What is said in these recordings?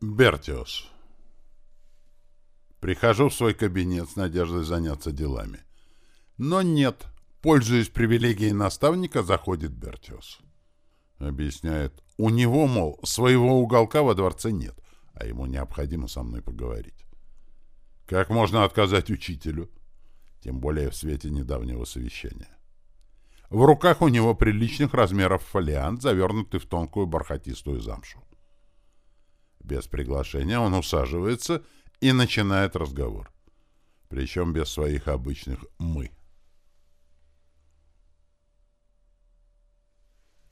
Бертиос. Прихожу в свой кабинет с надеждой заняться делами. Но нет. Пользуясь привилегией наставника, заходит Бертиос. Объясняет. У него, мол, своего уголка во дворце нет, а ему необходимо со мной поговорить. Как можно отказать учителю? Тем более в свете недавнего совещания. В руках у него приличных размеров фолиант, завернутый в тонкую бархатистую замшу. Без приглашения он усаживается и начинает разговор. Причем без своих обычных «мы».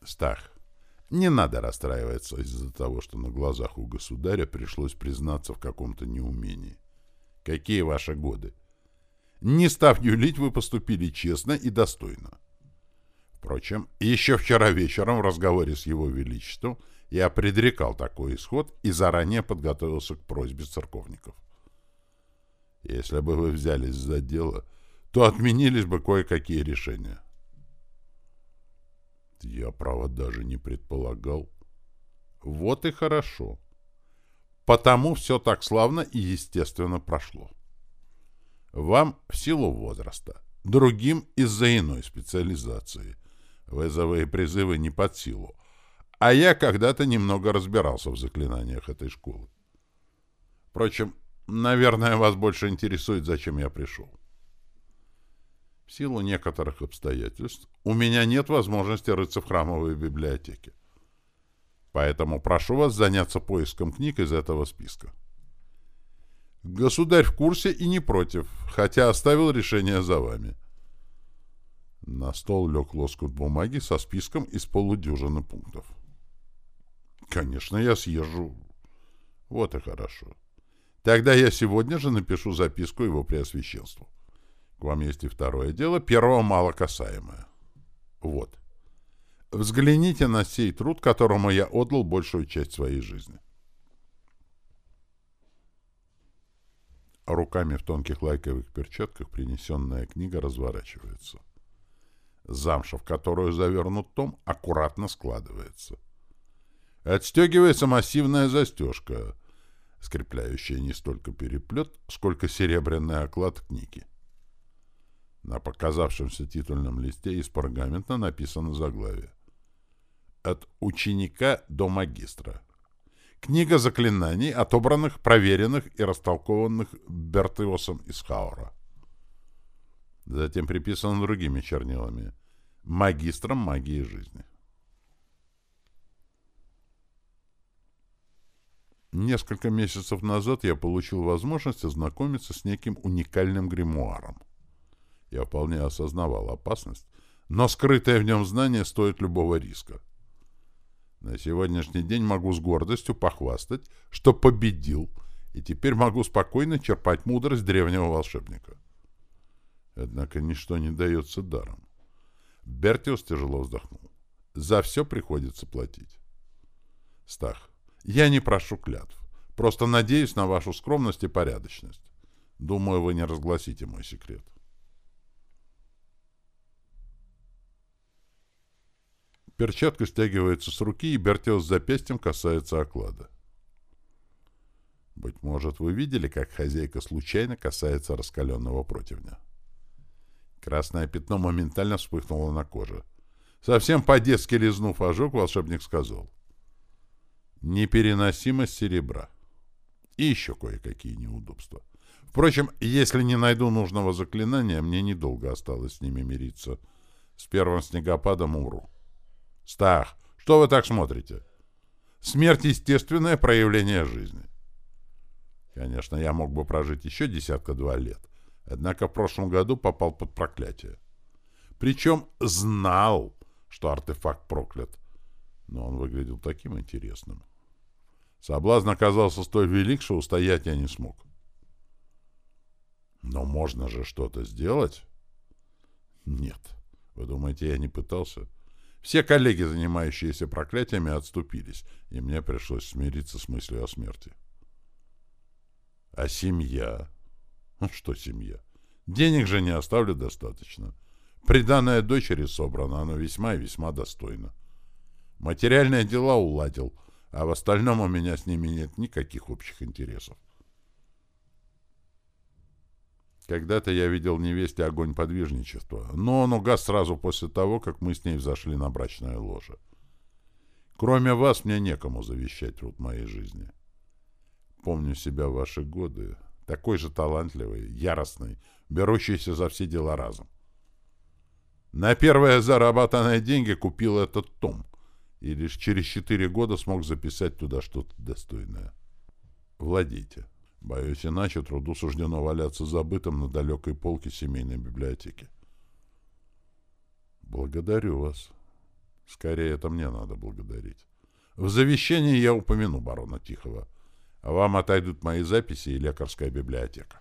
Стах, не надо расстраиваться из-за того, что на глазах у государя пришлось признаться в каком-то неумении. Какие ваши годы? Не став юлить, вы поступили честно и достойно. Впрочем, еще вчера вечером в разговоре с его величеством я предрекал такой исход и заранее подготовился к просьбе церковников. Если бы вы взялись за дело, то отменились бы кое-какие решения. Я, право, даже не предполагал. Вот и хорошо. Потому все так славно и естественно прошло. Вам в силу возраста, другим из-за иной специализации. Вызовы призывы не под силу. А я когда-то немного разбирался в заклинаниях этой школы. Впрочем, наверное, вас больше интересует, зачем я пришел. В силу некоторых обстоятельств у меня нет возможности рыться в храмовой библиотеке. Поэтому прошу вас заняться поиском книг из этого списка. Государь в курсе и не против, хотя оставил решение за вами. На стол лег лоскут бумаги со списком из полудюжины пунктов. Конечно, я съезжу. Вот и хорошо. Тогда я сегодня же напишу записку его преосвященству. К вам есть и второе дело, первого мало касаемое. Вот. Взгляните на сей труд, которому я отдал большую часть своей жизни. Руками в тонких лайковых перчатках принесенная книга разворачивается. Замша, в которую завернут том, аккуратно складывается. Отстегивается массивная застежка, скрепляющая не столько переплет, сколько серебряный оклад книги. На показавшемся титульном листе из пергамента написано заглавие. От ученика до магистра. Книга заклинаний, отобранных, проверенных и растолкованных Бертиосом из Хаура. Затем приписано другими чернилами. Магистром магии жизни. Несколько месяцев назад я получил возможность ознакомиться с неким уникальным гримуаром. Я вполне осознавал опасность, но скрытое в нем знание стоит любого риска. На сегодняшний день могу с гордостью похвастать, что победил, и теперь могу спокойно черпать мудрость древнего волшебника. Однако ничто не дается даром. Бертиус тяжело вздохнул. За все приходится платить. Стах, я не прошу клятв. Просто надеюсь на вашу скромность и порядочность. Думаю, вы не разгласите мой секрет. Перчатка стягивается с руки, и Бертиус запястьем касается оклада. Быть может, вы видели, как хозяйка случайно касается раскаленного противня. Красное пятно моментально вспыхнуло на коже. Совсем по-детски лизнув ожог, волшебник сказал. Непереносимость серебра. И еще кое-какие неудобства. Впрочем, если не найду нужного заклинания, мне недолго осталось с ними мириться. С первым снегопадом умру. Стах, что вы так смотрите? Смерть — естественное проявление жизни. Конечно, я мог бы прожить еще десятка-два лет, однако в прошлом году попал под проклятие. Причем знал, что артефакт проклят, но он выглядел таким интересным. Соблазн оказался столь велик, что устоять я не смог. Но можно же что-то сделать? Нет. Вы думаете, я не пытался? Все коллеги, занимающиеся проклятиями, отступились, и мне пришлось смириться с мыслью о смерти. А семья? Ну что семья? Денег же не оставлю достаточно. Приданное дочери собрано, оно весьма и весьма достойно. Материальные дела уладил, а в остальном у меня с ними нет никаких общих интересов. Когда-то я видел невесте огонь подвижничества, но он угас сразу после того, как мы с ней взошли на брачное ложе. Кроме вас мне некому завещать труд моей жизни. Помню себя в ваши годы, такой же талантливый, яростный, берущийся за все дела разом. На первые заработанные деньги купил этот том, и лишь через четыре года смог записать туда что-то достойное. Владейте. Боюсь, иначе труду суждено валяться забытым на далекой полке семейной библиотеки. Благодарю вас. Скорее, это мне надо благодарить. В завещании я упомяну барона Тихого. А вам отойдут мои записи и лекарская библиотека.